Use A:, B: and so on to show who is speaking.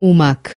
A: وماك